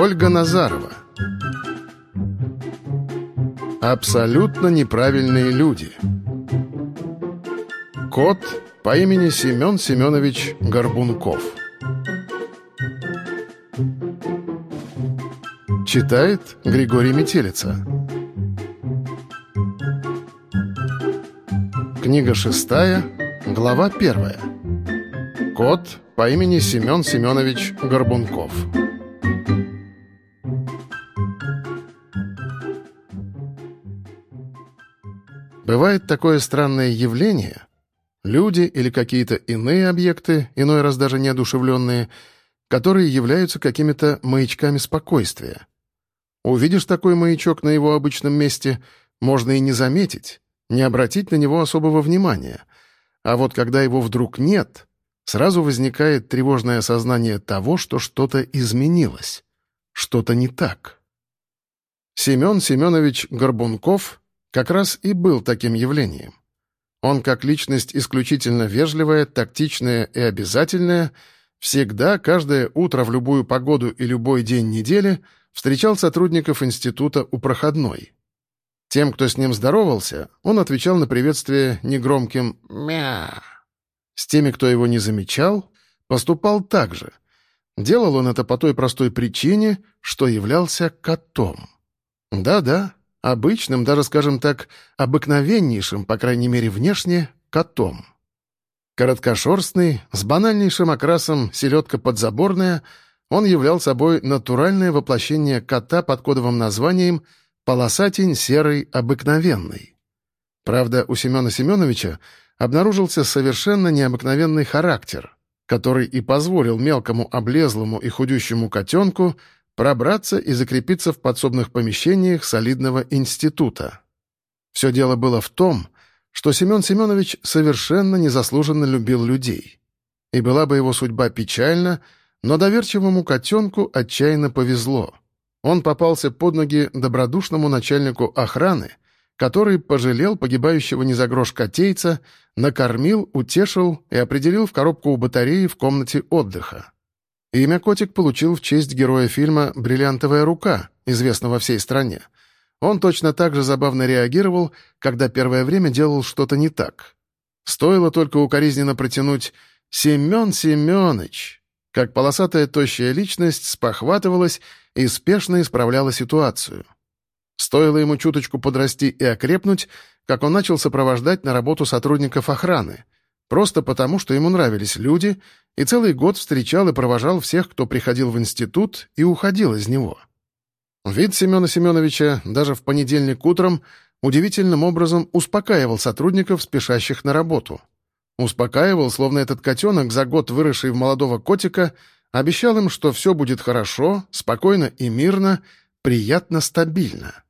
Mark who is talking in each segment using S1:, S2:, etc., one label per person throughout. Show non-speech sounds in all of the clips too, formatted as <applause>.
S1: Ольга Назарова. Абсолютно неправильные люди. Кот по имени Семен Семенович Горбунков. Читает Григорий Метелица. Книга шестая, глава первая. Кот по имени Семен Семенович Горбунков. Бывает такое странное явление. Люди или какие-то иные объекты, иной раз даже неодушевленные, которые являются какими-то маячками спокойствия. Увидишь такой маячок на его обычном месте, можно и не заметить, не обратить на него особого внимания. А вот когда его вдруг нет, сразу возникает тревожное осознание того, что что-то изменилось, что-то не так. Семен Семенович Горбунков как раз и был таким явлением. Он, как личность исключительно вежливая, тактичная и обязательная, всегда, каждое утро в любую погоду и любой день недели встречал сотрудников института у проходной. Тем, кто с ним здоровался, он отвечал на приветствие негромким «мя». С теми, кто его не замечал, поступал так же. Делал он это по той простой причине, что являлся котом. Да-да, обычным, даже, скажем так, обыкновеннейшим, по крайней мере внешне, котом. Короткошерстный, с банальнейшим окрасом селедка подзаборная, он являл собой натуральное воплощение кота под кодовым названием «полосатень серый обыкновенный». Правда, у Семена Семеновича обнаружился совершенно необыкновенный характер, который и позволил мелкому облезлому и худющему котенку пробраться и закрепиться в подсобных помещениях солидного института. Все дело было в том, что Семен Семенович совершенно незаслуженно любил людей. И была бы его судьба печальна, но доверчивому котенку отчаянно повезло. Он попался под ноги добродушному начальнику охраны — который пожалел погибающего не за грош котейца, накормил, утешил и определил в коробку у батареи в комнате отдыха. Имя котик получил в честь героя фильма «Бриллиантовая рука», известного всей стране. Он точно так же забавно реагировал, когда первое время делал что-то не так. Стоило только укоризненно протянуть «Семен Семенович», как полосатая тощая личность спохватывалась и спешно исправляла ситуацию. Стоило ему чуточку подрасти и окрепнуть, как он начал сопровождать на работу сотрудников охраны, просто потому, что ему нравились люди, и целый год встречал и провожал всех, кто приходил в институт и уходил из него. Вид Семена Семеновича даже в понедельник утром удивительным образом успокаивал сотрудников, спешащих на работу. Успокаивал, словно этот котенок, за год выросший в молодого котика, обещал им, что все будет хорошо, спокойно и мирно, приятно стабильно.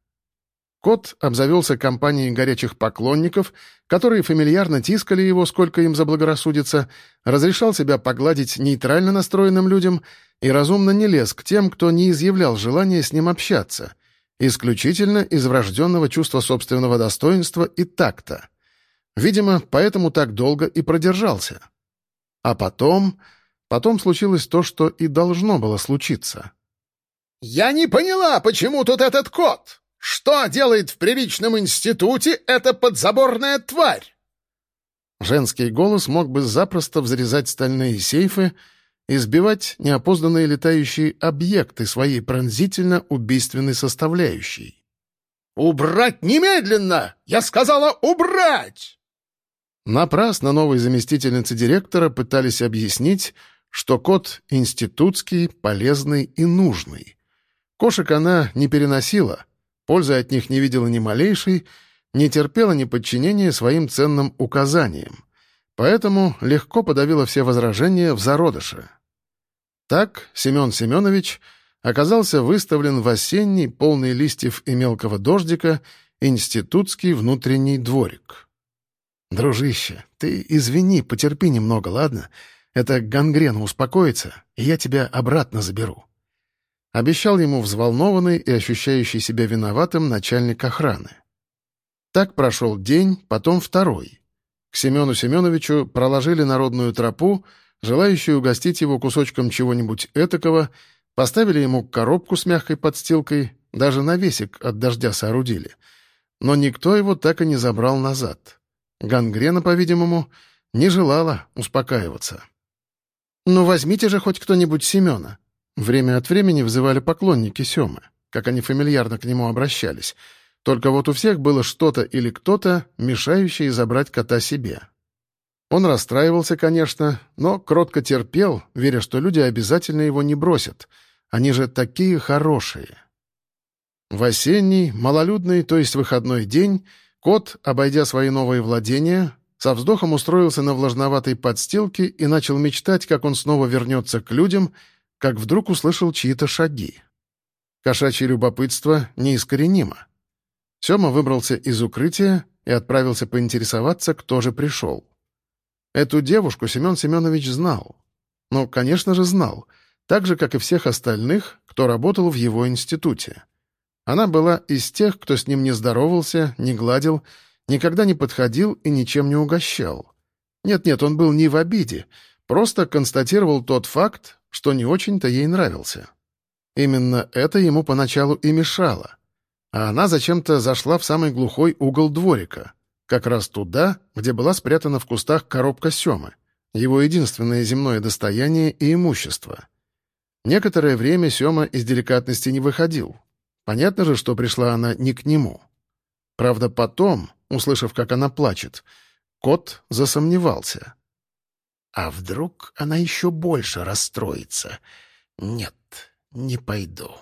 S1: Кот обзавелся компанией горячих поклонников, которые фамильярно тискали его, сколько им заблагорассудится, разрешал себя погладить нейтрально настроенным людям и разумно не лез к тем, кто не изъявлял желания с ним общаться, исключительно из врожденного чувства собственного достоинства и такта. Видимо, поэтому так долго и продержался. А потом... Потом случилось то, что и должно было случиться.
S2: «Я не поняла, почему тут этот кот?» Что делает в приличном институте эта подзаборная тварь?»
S1: Женский голос мог бы запросто взрезать стальные сейфы и сбивать неопознанные летающие объекты своей пронзительно-убийственной составляющей.
S2: «Убрать немедленно! Я сказала убрать!»
S1: Напрасно новой заместительницы директора пытались объяснить, что кот институтский, полезный и нужный. Кошек она не переносила, Пользы от них не видела ни малейшей, не терпела ни подчинения своим ценным указаниям. Поэтому легко подавила все возражения в зародыше. Так Семен Семенович оказался выставлен в осенний, полный листьев и мелкого дождика, институтский внутренний дворик. «Дружище, ты извини, потерпи немного, ладно? Это гангрена успокоится, и я тебя обратно заберу». Обещал ему взволнованный и ощущающий себя виноватым начальник охраны. Так прошел день, потом второй. К Семену Семеновичу проложили народную тропу, желающую угостить его кусочком чего-нибудь этакого, Поставили ему коробку с мягкой подстилкой, даже навесик от дождя соорудили. Но никто его так и не забрал назад. Гангрена, по-видимому, не желала успокаиваться. «Ну возьмите же хоть кто-нибудь Семена». Время от времени взывали поклонники Семы, как они фамильярно к нему обращались. Только вот у всех было что-то или кто-то, мешающее забрать кота себе. Он расстраивался, конечно, но кротко терпел, веря, что люди обязательно его не бросят. Они же такие хорошие. В осенний, малолюдный, то есть выходной день, кот, обойдя свои новые владения, со вздохом устроился на влажноватой подстилке и начал мечтать, как он снова вернется к людям, как вдруг услышал чьи-то шаги. Кошачье любопытство неискоренимо. Сема выбрался из укрытия и отправился поинтересоваться, кто же пришел. Эту девушку Семен Семенович знал. Ну, конечно же, знал. Так же, как и всех остальных, кто работал в его институте. Она была из тех, кто с ним не здоровался, не гладил, никогда не подходил и ничем не угощал. Нет-нет, он был не в обиде, просто констатировал тот факт, что не очень-то ей нравился. Именно это ему поначалу и мешало. А она зачем-то зашла в самый глухой угол дворика — как раз туда, где была спрятана в кустах коробка Семы, его единственное земное достояние и имущество. Некоторое время Сема из деликатности не выходил. Понятно же, что пришла она не к нему. Правда, потом, услышав, как она плачет, кот засомневался. «А вдруг она еще больше расстроится? Нет, не пойду».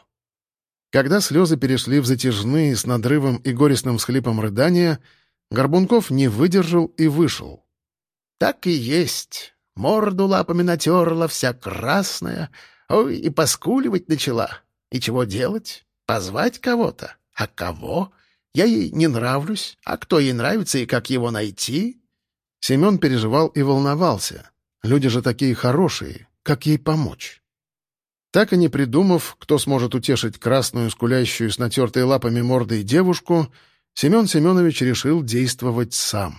S1: Когда слезы перешли в затяжные с надрывом и горестным всхлипом рыдания, Горбунков не выдержал и вышел. «Так и есть. Морду лапами натерла, вся красная. Ой, и поскуливать начала. И чего делать? Позвать кого-то? А кого? Я ей не нравлюсь. А кто ей нравится и как его найти?» Семен переживал и волновался. Люди же такие хорошие. Как ей помочь? Так и не придумав, кто сможет утешить красную, скулящую с натертой лапами мордой девушку, Семен Семенович решил действовать сам.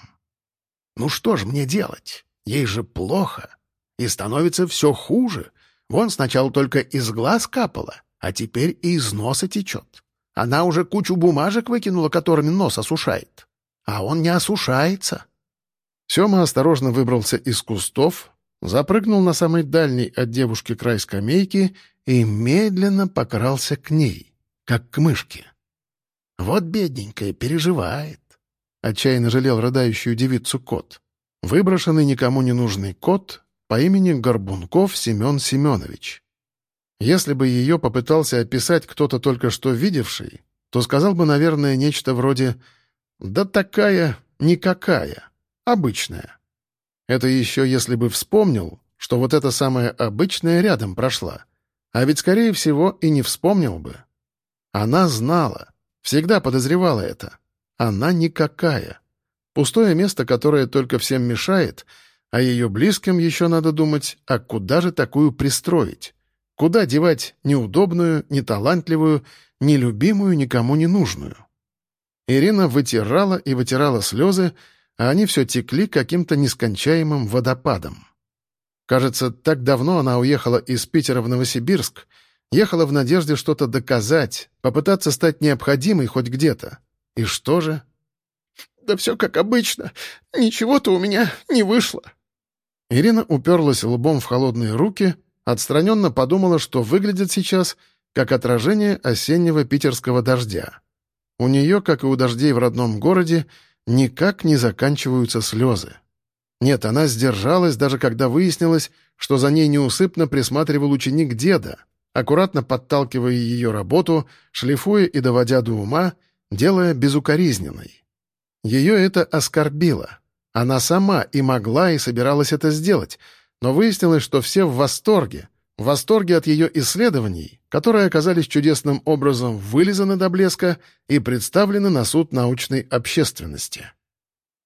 S1: «Ну что ж мне делать? Ей же плохо. И становится все хуже. Вон сначала только из глаз капало, а теперь и из носа течет. Она уже кучу бумажек выкинула, которыми нос осушает. А он не осушается». Сема осторожно выбрался из кустов, запрыгнул на самый дальний от девушки край скамейки и медленно покрался к ней, как к мышке. Вот бедненькая переживает. Отчаянно жалел рыдающую девицу кот. Выброшенный никому не нужный кот по имени Горбунков Семен Семенович. Если бы ее попытался описать кто-то только что видевший, то сказал бы, наверное, нечто вроде «да такая, никакая, обычная». Это еще если бы вспомнил, что вот эта самая обычная рядом прошла. А ведь, скорее всего, и не вспомнил бы. Она знала — Всегда подозревала это. Она никакая. Пустое место, которое только всем мешает, а ее близким еще надо думать, а куда же такую пристроить? Куда девать неудобную, неталантливую, нелюбимую, никому не нужную? Ирина вытирала и вытирала слезы, а они все текли каким-то нескончаемым водопадом. Кажется, так давно она уехала из Питера в Новосибирск, Ехала в надежде что-то доказать, попытаться стать необходимой хоть где-то. И что же? «Да все как обычно. Ничего-то у меня не вышло». Ирина уперлась лбом в холодные руки, отстраненно подумала, что выглядит сейчас как отражение осеннего питерского дождя. У нее, как и у дождей в родном городе, никак не заканчиваются слезы. Нет, она сдержалась, даже когда выяснилось, что за ней неусыпно присматривал ученик деда, аккуратно подталкивая ее работу, шлифуя и доводя до ума, делая безукоризненной. Ее это оскорбило. Она сама и могла, и собиралась это сделать, но выяснилось, что все в восторге, в восторге от ее исследований, которые оказались чудесным образом вылизаны до блеска и представлены на суд научной общественности.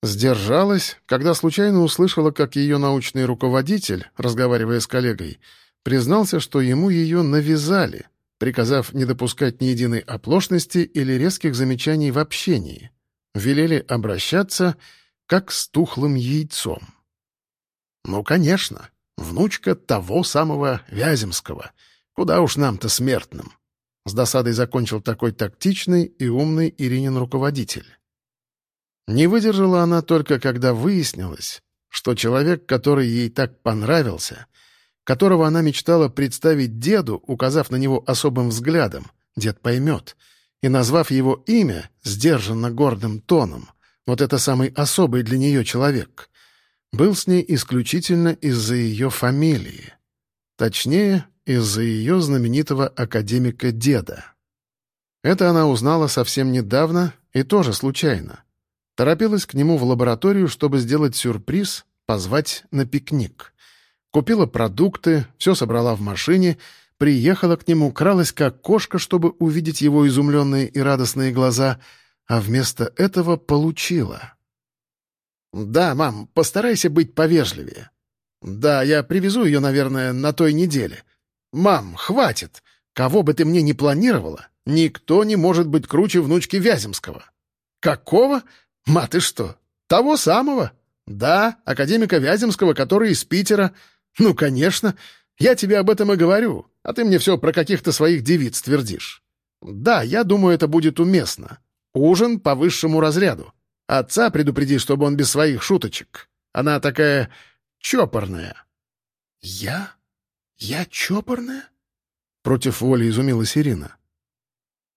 S1: Сдержалась, когда случайно услышала, как ее научный руководитель, разговаривая с коллегой, признался, что ему ее навязали, приказав не допускать ни единой оплошности или резких замечаний в общении. Велели обращаться как с тухлым яйцом. Ну, конечно, внучка того самого Вяземского, Куда уж нам-то смертным. С досадой закончил такой тактичный и умный Иринин руководитель. Не выдержала она только, когда выяснилось, что человек, который ей так понравился, которого она мечтала представить деду, указав на него особым взглядом, дед поймет, и назвав его имя сдержанно гордым тоном, вот это самый особый для нее человек, был с ней исключительно из-за ее фамилии. Точнее, из-за ее знаменитого академика-деда. Это она узнала совсем недавно и тоже случайно. Торопилась к нему в лабораторию, чтобы сделать сюрприз, позвать на пикник. Купила продукты, все собрала в машине, приехала к нему, кралась как кошка, чтобы увидеть его изумленные и радостные глаза, а вместо этого получила. «Да, мам, постарайся быть повежливее. Да, я привезу ее, наверное, на той неделе. Мам, хватит! Кого бы ты мне ни планировала, никто не может быть круче внучки Вяземского». «Какого? Ма, ты что? Того самого? Да, академика Вяземского, который из Питера. Ну, конечно. Я тебе об этом и говорю, а ты мне все про каких-то своих девиц твердишь. Да, я думаю, это будет уместно. Ужин по высшему разряду. Отца предупреди, чтобы он без своих шуточек. Она такая чопорная».
S2: «Я? Я чопорная?»
S1: Против воли изумилась Ирина.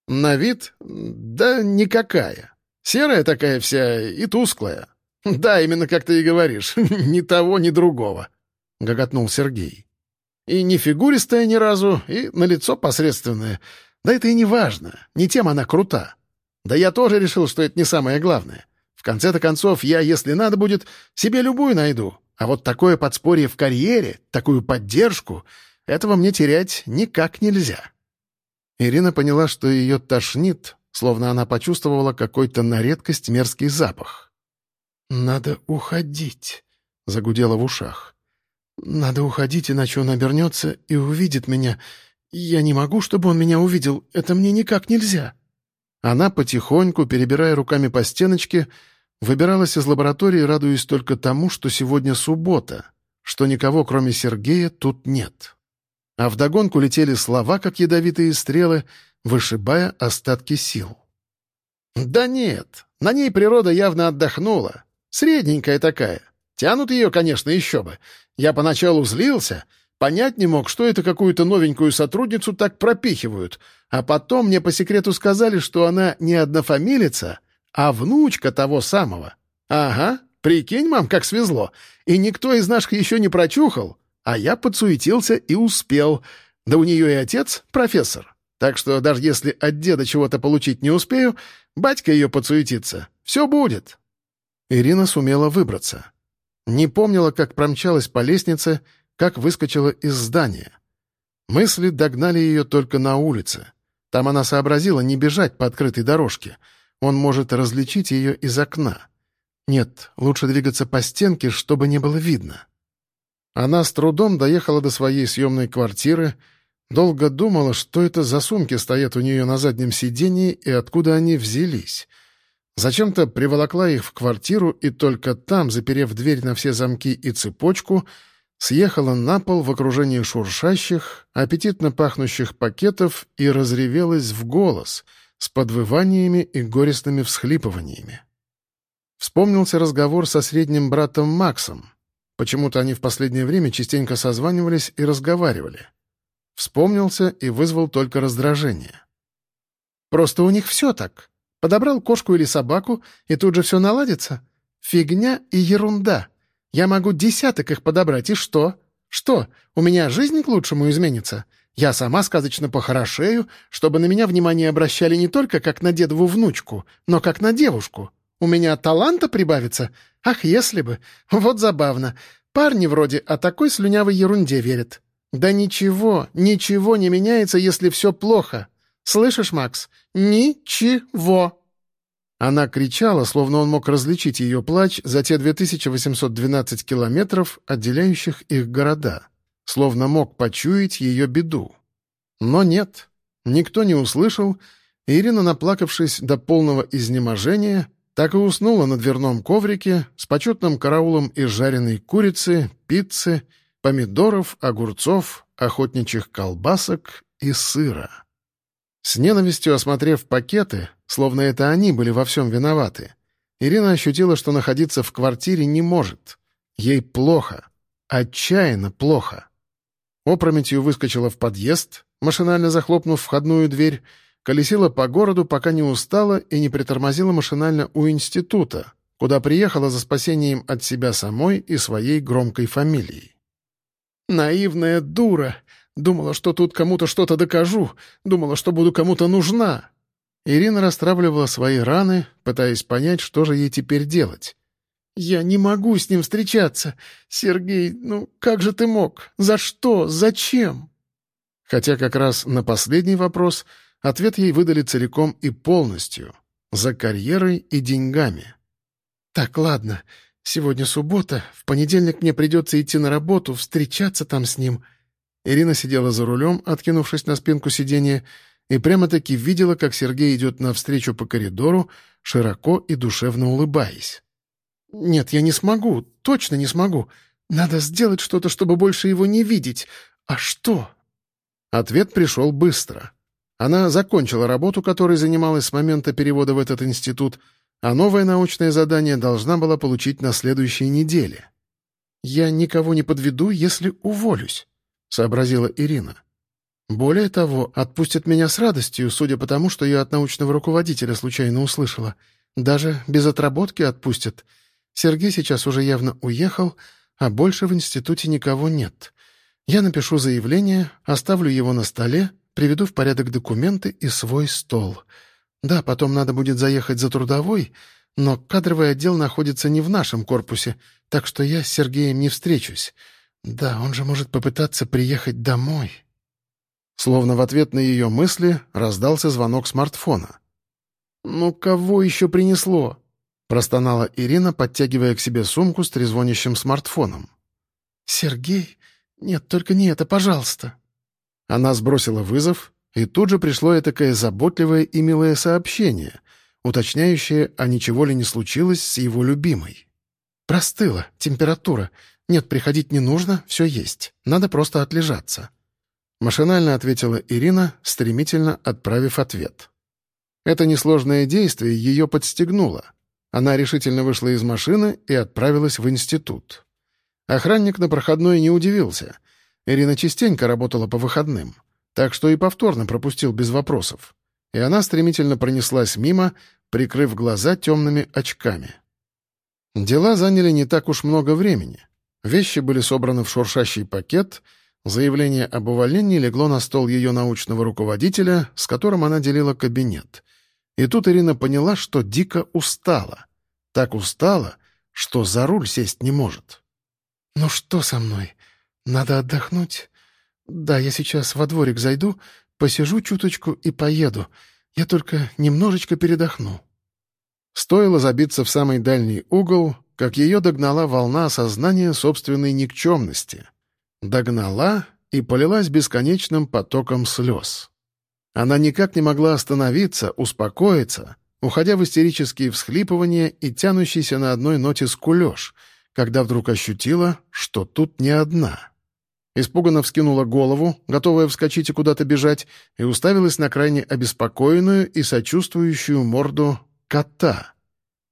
S2: «На вид? Да никакая. Серая такая вся и тусклая. Да, именно как ты и говоришь. <laughs> ни того, ни другого», — гоготнул Сергей. «И не фигуристая ни разу, и на лицо посредственное. Да это и не важно. Не тем она крута. Да я тоже решил, что это не самое главное. Конце-то концов, я, если надо будет, себе любую найду. А вот такое подспорье в карьере, такую поддержку, этого мне терять никак нельзя».
S1: Ирина поняла, что ее тошнит, словно она почувствовала какой-то на редкость мерзкий запах.
S2: «Надо уходить», — загудело в ушах. «Надо уходить, иначе он обернется и увидит меня. Я не могу, чтобы он меня увидел. Это мне никак нельзя».
S1: Она потихоньку, перебирая руками по стеночке, выбиралась из лаборатории, радуясь только тому, что сегодня суббота, что никого, кроме Сергея, тут нет. А вдогонку летели слова, как ядовитые стрелы, вышибая остатки сил.
S2: «Да нет, на ней природа явно отдохнула. Средненькая такая. Тянут ее, конечно, еще бы. Я поначалу злился, понять не мог, что это какую-то новенькую сотрудницу так пропихивают, а потом мне по секрету сказали, что она не однофамилица, а внучка того самого. Ага, прикинь, мам, как свезло. И никто из наших еще не прочухал, а я подсуетился и успел. Да у нее и отец профессор. Так что даже если от деда чего-то получить не успею, батька ее подсуетится. Все будет».
S1: Ирина сумела выбраться. Не помнила, как промчалась по лестнице, как выскочила из здания. Мысли догнали ее только на улице. Там она сообразила не бежать по открытой дорожке. Он может различить ее из окна. Нет, лучше двигаться по стенке, чтобы не было видно. Она с трудом доехала до своей съемной квартиры, Долго думала, что это за сумки стоят у нее на заднем сидении и откуда они взялись. Зачем-то приволокла их в квартиру и только там, заперев дверь на все замки и цепочку, съехала на пол в окружении шуршащих, аппетитно пахнущих пакетов и разревелась в голос с подвываниями и горестными всхлипываниями. Вспомнился разговор со средним братом Максом. Почему-то они в последнее время частенько созванивались и разговаривали. Вспомнился и вызвал только раздражение. «Просто у них все так. Подобрал кошку или собаку, и тут же все наладится. Фигня и ерунда. Я могу десяток их подобрать, и что? Что, у меня жизнь к лучшему изменится? Я сама сказочно похорошею, чтобы на меня внимание обращали не только как на дедову внучку, но как на девушку. У меня таланта прибавится? Ах, если бы! Вот забавно. Парни вроде о такой слюнявой ерунде верят. «Да ничего, ничего не меняется, если все плохо. Слышишь, Макс? Ничего!» Она кричала, словно он мог различить ее плач за те 2812 километров, отделяющих их города, словно мог почуять ее беду. Но нет, никто не услышал, Ирина, наплакавшись до полного изнеможения, так и уснула на дверном коврике с почетным караулом из жареной курицы, пиццы помидоров, огурцов, охотничьих колбасок и сыра. С ненавистью осмотрев пакеты, словно это они были во всем виноваты, Ирина ощутила, что находиться в квартире не может. Ей плохо. Отчаянно плохо. Опрометью выскочила в подъезд, машинально захлопнув входную дверь, колесила по городу, пока не устала и не притормозила машинально у института, куда приехала за спасением от себя самой и своей громкой фамилией.
S2: «Наивная дура! Думала, что тут кому-то что-то докажу, думала, что буду кому-то нужна!»
S1: Ирина расстравливала свои раны, пытаясь понять, что же ей теперь делать.
S2: «Я не могу с ним встречаться. Сергей, ну как же ты мог? За что? Зачем?»
S1: Хотя как раз на последний вопрос ответ ей выдали целиком и полностью. За карьерой и деньгами.
S2: «Так, ладно. Сегодня суббота. В понедельник мне придется идти на работу, встречаться там с ним».
S1: Ирина сидела за рулем, откинувшись на спинку сиденья, и прямо-таки видела, как Сергей идет навстречу по коридору, широко и душевно улыбаясь.
S2: «Нет, я не смогу, точно не смогу. Надо сделать что-то, чтобы больше его не видеть. А что?»
S1: Ответ пришел быстро. Она закончила работу, которой занималась с момента перевода в этот институт, а новое научное задание должна была получить на следующей неделе.
S2: «Я никого не подведу, если уволюсь», — сообразила Ирина. «Более того, отпустят меня с радостью, судя по тому, что я от научного руководителя случайно услышала. Даже без отработки отпустят. Сергей сейчас уже явно уехал, а больше в институте никого нет. Я напишу заявление, оставлю его на столе, приведу в порядок документы и свой стол». Да, потом надо будет заехать за трудовой, но кадровый отдел находится не в нашем корпусе, так что я с Сергеем не встречусь. Да, он же может попытаться приехать домой».
S1: Словно в ответ на ее мысли раздался звонок смартфона.
S2: «Ну кого еще принесло?»
S1: — простонала Ирина, подтягивая к себе сумку с трезвонящим смартфоном.
S2: «Сергей? Нет, только не это, пожалуйста».
S1: Она сбросила вызов и тут же пришло этакое заботливое и милое сообщение, уточняющее, а ничего ли не случилось с его любимой.
S2: «Простыла, температура. Нет, приходить не нужно, все есть. Надо просто отлежаться».
S1: Машинально ответила Ирина, стремительно отправив ответ. Это несложное действие ее подстегнуло. Она решительно вышла из машины и отправилась в институт. Охранник на проходной не удивился. Ирина частенько работала по выходным так что и повторно пропустил без вопросов. И она стремительно пронеслась мимо, прикрыв глаза темными очками. Дела заняли не так уж много времени. Вещи были собраны в шуршащий пакет, заявление об увольнении легло на стол ее научного руководителя, с которым она делила кабинет. И тут Ирина поняла, что дико устала. Так устала, что за руль сесть не может.
S2: «Ну что со мной? Надо отдохнуть?» «Да, я сейчас во дворик зайду, посижу чуточку и поеду. Я только немножечко передохну».
S1: Стоило забиться в самый дальний угол, как ее догнала волна осознания собственной никчемности. Догнала и полилась бесконечным потоком слез. Она никак не могла остановиться, успокоиться, уходя в истерические всхлипывания и тянущийся на одной ноте скулеж, когда вдруг ощутила, что тут не одна. Испуганно вскинула голову, готовая вскочить и куда-то бежать, и уставилась на крайне обеспокоенную и сочувствующую морду кота.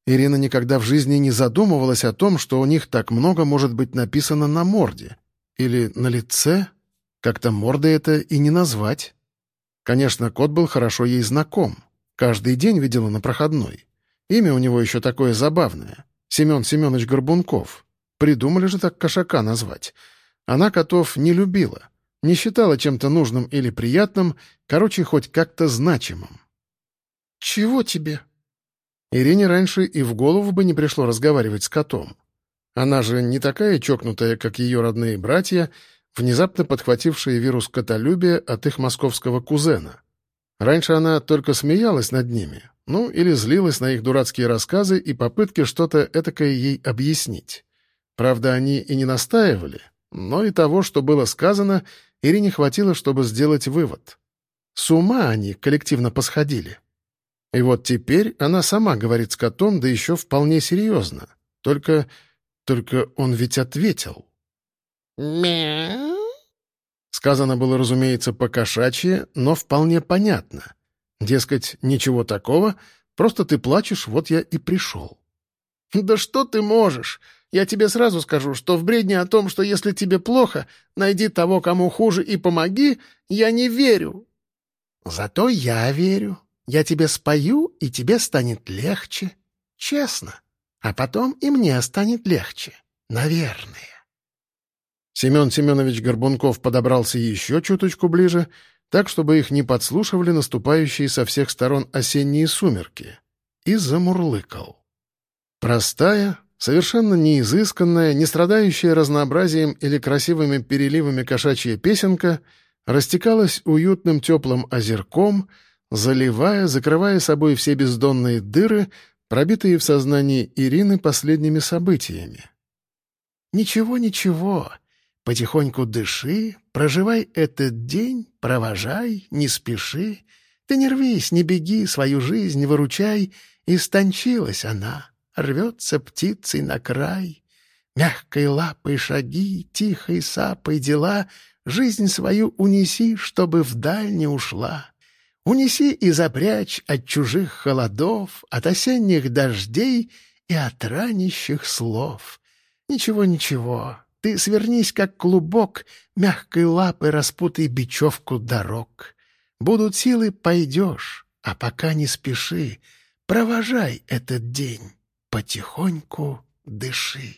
S1: Ирина никогда в жизни не задумывалась о том, что у них так много может быть написано на морде. Или на лице. Как-то морды это и не назвать. Конечно, кот был хорошо ей знаком. Каждый день видела на проходной. Имя у него еще такое забавное. Семен Семенович Горбунков. Придумали же так кошака назвать. Она котов не любила, не считала чем-то нужным или приятным, короче, хоть как-то значимым.
S2: «Чего тебе?»
S1: Ирине раньше и в голову бы не пришло разговаривать с котом. Она же не такая чокнутая, как ее родные братья, внезапно подхватившие вирус котолюбия от их московского кузена. Раньше она только смеялась над ними, ну или злилась на их дурацкие рассказы и попытки что-то этакое ей объяснить. Правда, они и не настаивали, но и того, что было сказано, Ирине хватило, чтобы сделать вывод. С ума они коллективно посходили. И вот теперь она сама говорит с котом, да еще вполне серьезно. Только... только он ведь ответил.
S2: «Мяу?»
S1: Сказано было, разумеется, по-кошачьи, но вполне понятно. Дескать, ничего такого, просто ты плачешь, вот я и пришел.
S2: «Да что ты можешь? Я тебе сразу скажу, что в бредне о том, что если тебе плохо, найди того, кому хуже, и помоги, я не верю». «Зато я верю. Я тебе спою, и тебе станет легче. Честно. А потом и мне станет легче. Наверное».
S1: Семен Семенович Горбунков подобрался еще чуточку ближе, так, чтобы их не подслушивали наступающие со всех сторон осенние сумерки, и замурлыкал. Простая, совершенно неизысканная, не страдающая разнообразием или красивыми переливами кошачья песенка растекалась уютным теплым озерком, заливая, закрывая собой все бездонные дыры, пробитые в сознании Ирины последними событиями.
S2: «Ничего, ничего. Потихоньку дыши, проживай этот день, провожай, не спеши. Ты не рвись, не беги, свою жизнь выручай. Истончилась она, рвется птицей на край. Мягкой лапой шаги, тихой сапой дела, Жизнь свою унеси, чтобы вдаль не ушла. Унеси и запрячь от чужих холодов, От осенних дождей и от ранящих слов. Ничего-ничего, ты свернись, как клубок, мягкой лапой распутай бечевку дорог. Будут силы — пойдешь, а пока не спеши. Провожай этот день, потихоньку дыши.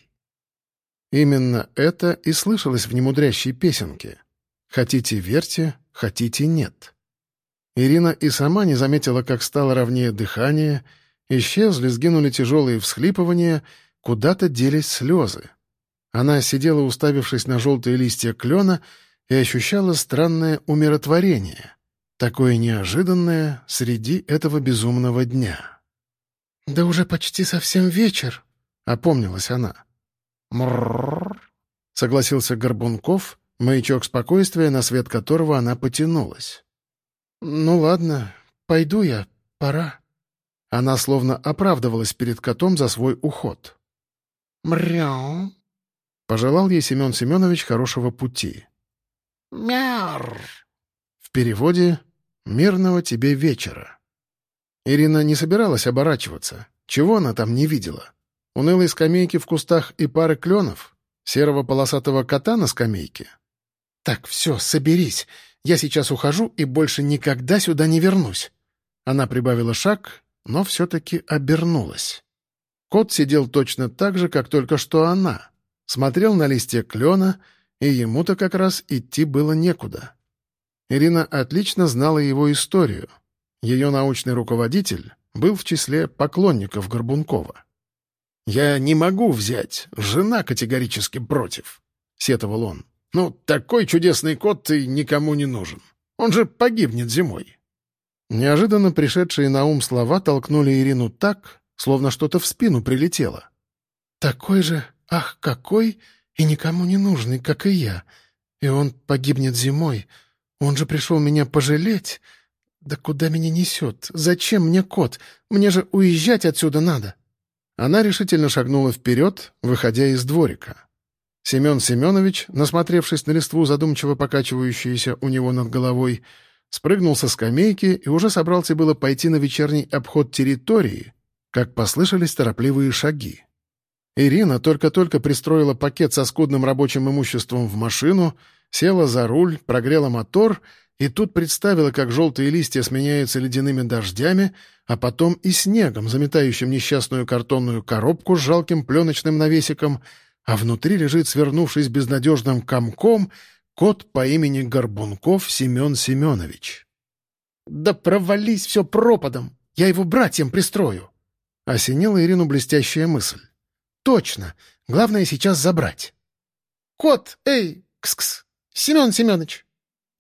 S1: Именно это и слышалось в немудрящей песенке. «Хотите — верьте, хотите — нет». Ирина и сама не заметила, как стало ровнее дыхание, исчезли, сгинули тяжелые всхлипывания, куда-то делись слезы. Она сидела, уставившись на желтые листья клена, и ощущала странное умиротворение, такое неожиданное среди этого безумного дня.
S2: «Да уже почти совсем вечер», — опомнилась она.
S1: «Мрррр», — согласился Горбунков, маячок спокойствия, на свет которого она потянулась.
S2: «Ну ладно, пойду я, пора».
S1: Она словно оправдывалась перед котом за свой уход.
S2: «Мряу»,
S1: Пожелал ей Семен Семенович хорошего пути.
S2: «Мяр!»
S1: В переводе «Мирного тебе вечера». Ирина не собиралась оборачиваться. Чего она там не видела? Унылой скамейки в кустах и пары кленов? Серого полосатого кота на скамейке?
S2: «Так, все, соберись. Я сейчас ухожу и больше никогда сюда не вернусь».
S1: Она прибавила шаг, но все-таки обернулась. Кот сидел точно так же, как только что она смотрел на листья клена, и ему-то как раз идти было некуда. Ирина отлично знала его историю. Ее научный руководитель был в числе поклонников Горбункова. «Я не могу взять, жена категорически против», — сетовал он. «Ну, такой чудесный кот ты никому не нужен. Он же погибнет зимой». Неожиданно пришедшие на ум слова толкнули Ирину так, словно что-то в спину прилетело.
S2: «Такой же Ах, какой! И никому не нужный, как и я. И он погибнет зимой. Он же пришел меня пожалеть. Да куда меня несет? Зачем мне кот? Мне же уезжать отсюда надо.
S1: Она решительно шагнула вперед, выходя из дворика. Семен Семенович, насмотревшись на листву, задумчиво покачивающуюся у него над головой, спрыгнул со скамейки и уже собрался было пойти на вечерний обход территории, как послышались торопливые шаги. Ирина только-только пристроила пакет со скудным рабочим имуществом в машину, села за руль, прогрела мотор и тут представила, как желтые листья сменяются ледяными дождями, а потом и снегом, заметающим несчастную картонную коробку с жалким пленочным навесиком, а внутри лежит, свернувшись безнадежным комком, кот по имени Горбунков Семен Семенович.
S2: «Да провались все пропадом! Я его братьям пристрою!»
S1: — осенила Ирину блестящая мысль.
S2: Точно. Главное сейчас забрать. Кот, эй, кс-кс, Семен Семенович.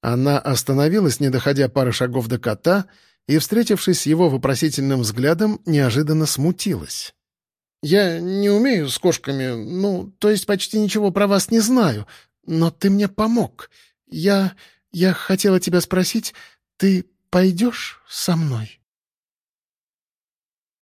S1: Она остановилась, не доходя пары шагов до кота, и, встретившись с его вопросительным взглядом, неожиданно смутилась.
S2: «Я не умею с кошками, ну, то есть почти ничего про вас не знаю, но ты мне помог. Я... я хотела тебя спросить, ты пойдешь со мной?»